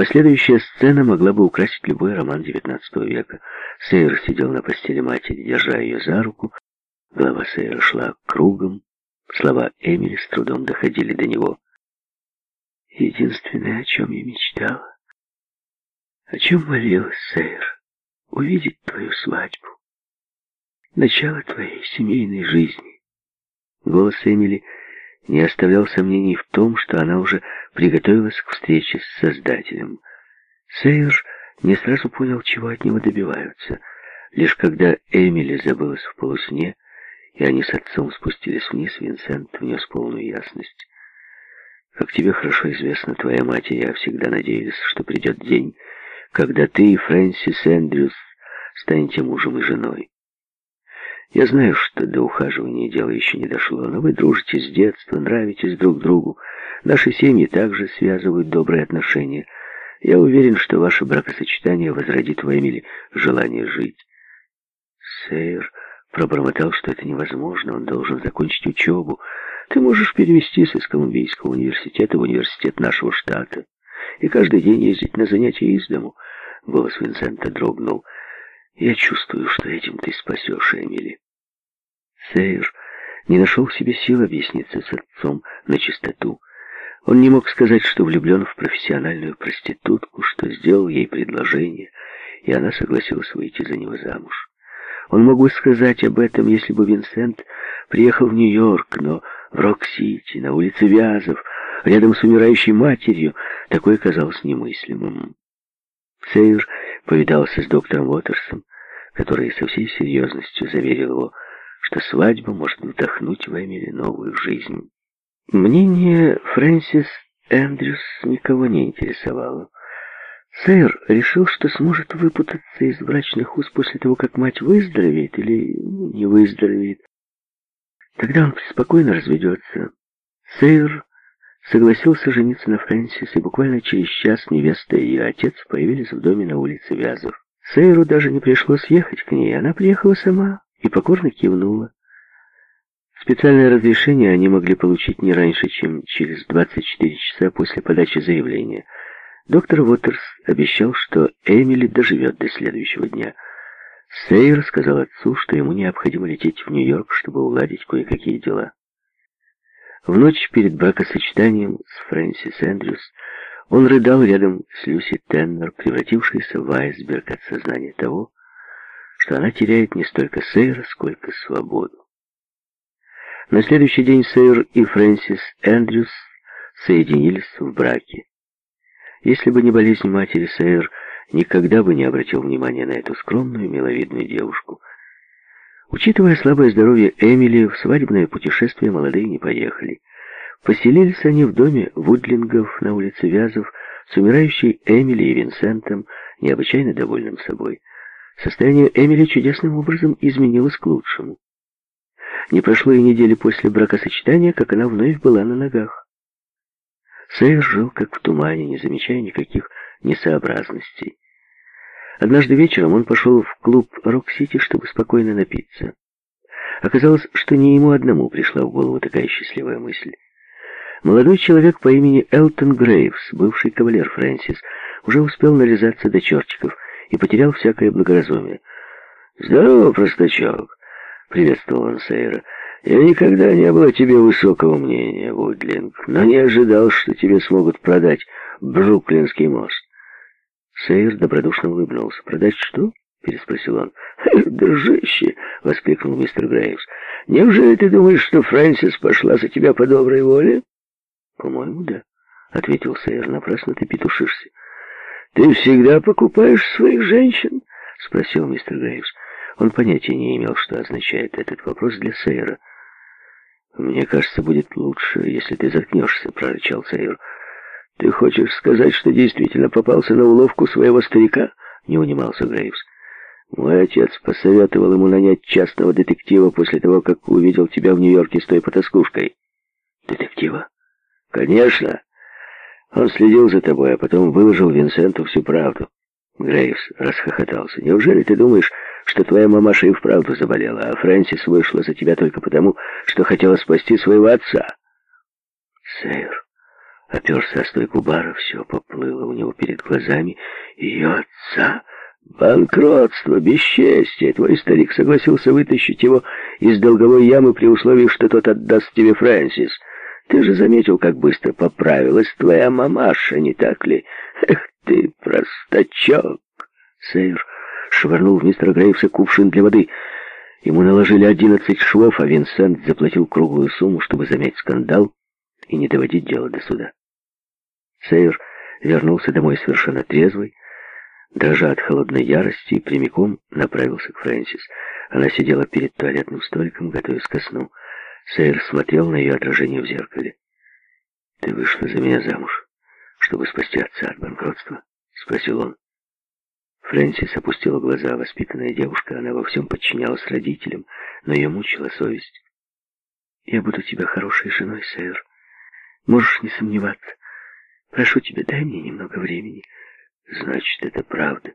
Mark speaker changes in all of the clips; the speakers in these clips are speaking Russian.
Speaker 1: Последующая сцена могла бы украсить любой роман XIX века. Сейр сидел на постели матери, держа ее за руку. Голова Сейра шла кругом. Слова Эмили с трудом доходили до него. Единственное, о чем я мечтала, о чем молилась, Сейр, увидеть твою свадьбу, начало твоей семейной жизни. Голос Эмили не оставлял сомнений в том, что она уже приготовилась к встрече с Создателем. Сейр не сразу понял, чего от него добиваются. Лишь когда Эмили забылась в полусне, и они с отцом спустились вниз, Винсент внес полную ясность. «Как тебе хорошо известно, твоя мать и я всегда надеялись, что придет день, когда ты и Фрэнсис Эндрюс станете мужем и женой. Я знаю, что до ухаживания дело еще не дошло, но вы дружите с детства, нравитесь друг другу. Наши семьи также связывают добрые отношения. Я уверен, что ваше бракосочетание возродит в Эмили желание жить. Сейр пробормотал, что это невозможно, он должен закончить учебу. Ты можешь перевестись из Колумбийского университета в университет нашего штата и каждый день ездить на занятия из дому. Голос Винсента дрогнул. Я чувствую, что этим ты спасешь Эмили. Сейр не нашел в себе сил объясниться с отцом на чистоту. Он не мог сказать, что влюблен в профессиональную проститутку, что сделал ей предложение, и она согласилась выйти за него замуж. Он мог бы сказать об этом, если бы Винсент приехал в Нью-Йорк, но в Рок-Сити, на улице Вязов, рядом с умирающей матерью, такое казалось немыслимым. Сейр повидался с доктором Уотерсом, который со всей серьезностью заверил его, что свадьба может вдохнуть в Эмили новую жизнь. Мнение Фрэнсис Эндрюс никого не интересовало. Сэр решил, что сможет выпутаться из брачных уз после того, как мать выздоровеет или не выздоровеет. Тогда он спокойно разведется. Сейр согласился жениться на Фрэнсис, и буквально через час невеста и ее отец появились в доме на улице Вязов. Сейру даже не пришлось ехать к ней, она приехала сама и покорно кивнула. Специальное разрешение они могли получить не раньше, чем через 24 часа после подачи заявления. Доктор Уотерс обещал, что Эмили доживет до следующего дня. Сейр сказал отцу, что ему необходимо лететь в Нью-Йорк, чтобы уладить кое-какие дела. В ночь перед бракосочетанием с Фрэнсис Эндрюс он рыдал рядом с Люси Теннер, превратившейся в айсберг от сознания того, что она теряет не столько Сейра, сколько свободу. На следующий день Сейр и Фрэнсис Эндрюс соединились в браке. Если бы не болезнь матери, Сейр никогда бы не обратил внимания на эту скромную, миловидную девушку. Учитывая слабое здоровье Эмили, в свадебное путешествие молодые не поехали. Поселились они в доме Вудлингов на улице Вязов с умирающей Эмили и Винсентом, необычайно довольным собой. Состояние Эмили чудесным образом изменилось к лучшему. Не прошло и недели после бракосочетания, как она вновь была на ногах. Сейр жил как в тумане, не замечая никаких несообразностей. Однажды вечером он пошел в клуб «Рок-Сити», чтобы спокойно напиться. Оказалось, что не ему одному пришла в голову такая счастливая мысль. Молодой человек по имени Элтон Грейвс, бывший кавалер Фрэнсис, уже успел нарезаться до чертиков и потерял всякое благоразумие. «Здорово, простачок!» — приветствовал он Сейра. «Я никогда не был о тебе высокого мнения, Вудлинг, но не ожидал, что тебе смогут продать Бруклинский мост». Сейр добродушно улыбнулся. «Продать что?» — переспросил он. «Дружище!» — воскликнул мистер Грейвс. «Неужели ты думаешь, что Фрэнсис пошла за тебя по доброй воле?» «По-моему, да», — ответил Сейер. «Напрасно ты петушишься». «Ты всегда покупаешь своих женщин?» — спросил мистер Грейвс. Он понятия не имел, что означает этот вопрос для Сейера. «Мне кажется, будет лучше, если ты заткнешься», — прорычал Сейер. «Ты хочешь сказать, что действительно попался на уловку своего старика?» — не унимался Грейвс. «Мой отец посоветовал ему нанять частного детектива после того, как увидел тебя в Нью-Йорке с той потаскушкой». «Детектива?» «Конечно. Он следил за тобой, а потом выложил Винсенту всю правду». Грейвс расхохотался. «Неужели ты думаешь, что твоя мамаша и вправду заболела, а Фрэнсис вышла за тебя только потому, что хотела спасти своего отца?» «Сэр, оперся о стойку бара, все поплыло у него перед глазами. Ее отца... Банкротство, бесчестие. Твой старик согласился вытащить его из долговой ямы при условии, что тот отдаст тебе Фрэнсис. Ты же заметил, как быстро поправилась твоя мамаша, не так ли? Эх ты, простачок! Сейр швырнул в мистера Грейвса кувшин для воды. Ему наложили одиннадцать швов, а Винсент заплатил круглую сумму, чтобы замять скандал и не доводить дело до суда. Сейр вернулся домой совершенно трезвый, дрожа от холодной ярости, прямиком направился к Фрэнсис. Она сидела перед туалетным столиком, готовясь ко сну. Сейр смотрел на ее отражение в зеркале. «Ты вышла за меня замуж, чтобы спасти отца от банкротства?» — спросил он. Фрэнсис опустила глаза. Воспитанная девушка, она во всем подчинялась родителям, но ее мучила совесть. «Я буду тебе хорошей женой, Сейр. Можешь не сомневаться. Прошу тебя, дай мне немного времени». «Значит, это правда».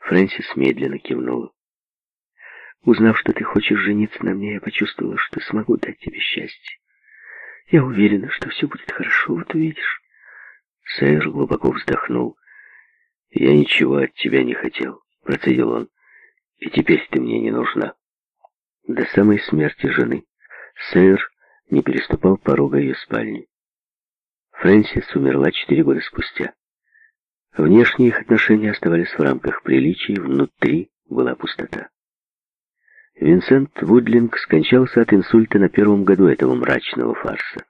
Speaker 1: Фрэнсис медленно кивнула. Узнав, что ты хочешь жениться на мне, я почувствовала, что смогу дать тебе счастье. Я уверена, что все будет хорошо, вот увидишь. Сайр глубоко вздохнул. «Я ничего от тебя не хотел», — процедил он. «И теперь ты мне не нужна». До самой смерти жены Сайр не переступал порога ее спальни. Фрэнсис умерла четыре года спустя. Внешние их отношения оставались в рамках приличий, внутри была пустота. Винсент Вудлинг скончался от инсульта на первом году этого мрачного фарса.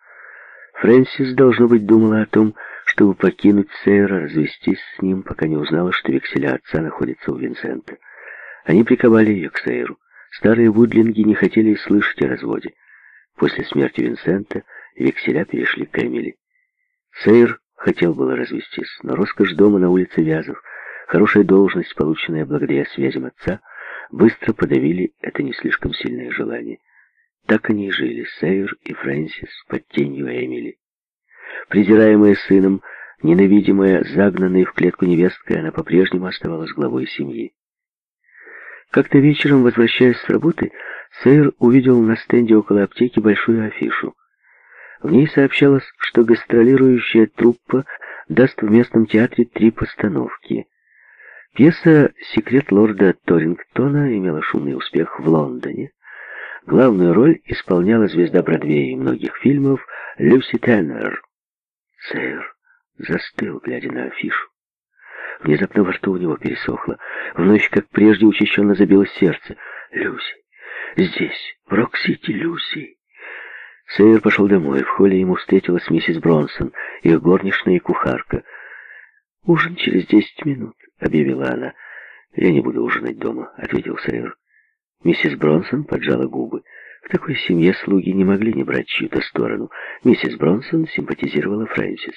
Speaker 1: Фрэнсис, должно быть, думала о том, чтобы покинуть Сейра, развестись с ним, пока не узнала, что векселя отца находятся у Винсента. Они приковали ее к Сейру. Старые Вудлинги не хотели слышать о разводе. После смерти Винсента векселя перешли к Эмили. Сейр хотел было развестись, но роскошь дома на улице Вязов, хорошая должность, полученная благодаря связям отца, быстро подавили это не слишком сильное желание. Так они и жили, Сейр и Фрэнсис, под тенью Эмили. Презираемая сыном, ненавидимая, загнанная в клетку невесткой, она по-прежнему оставалась главой семьи. Как-то вечером, возвращаясь с работы, Сейр увидел на стенде около аптеки большую афишу. В ней сообщалось, что гастролирующая труппа даст в местном театре три постановки. Пьеса «Секрет лорда Торингтона» имела шумный успех в Лондоне. Главную роль исполняла звезда Бродвея и многих фильмов Люси Теннер. Сэр застыл, глядя на афишу. Внезапно во рту у него пересохло. В ночь, как прежде, учащенно забилось сердце. «Люси! Здесь, в Рок-Сити, Люси!» Сейер пошел домой. В холле ему встретилась миссис Бронсон, их горничная и кухарка. «Ужин через десять минут». — объявила она. «Я не буду ужинать дома», — ответил Сейр. Миссис Бронсон поджала губы. В такой семье слуги не могли не брать чью-то сторону. Миссис Бронсон симпатизировала Фрэнсис.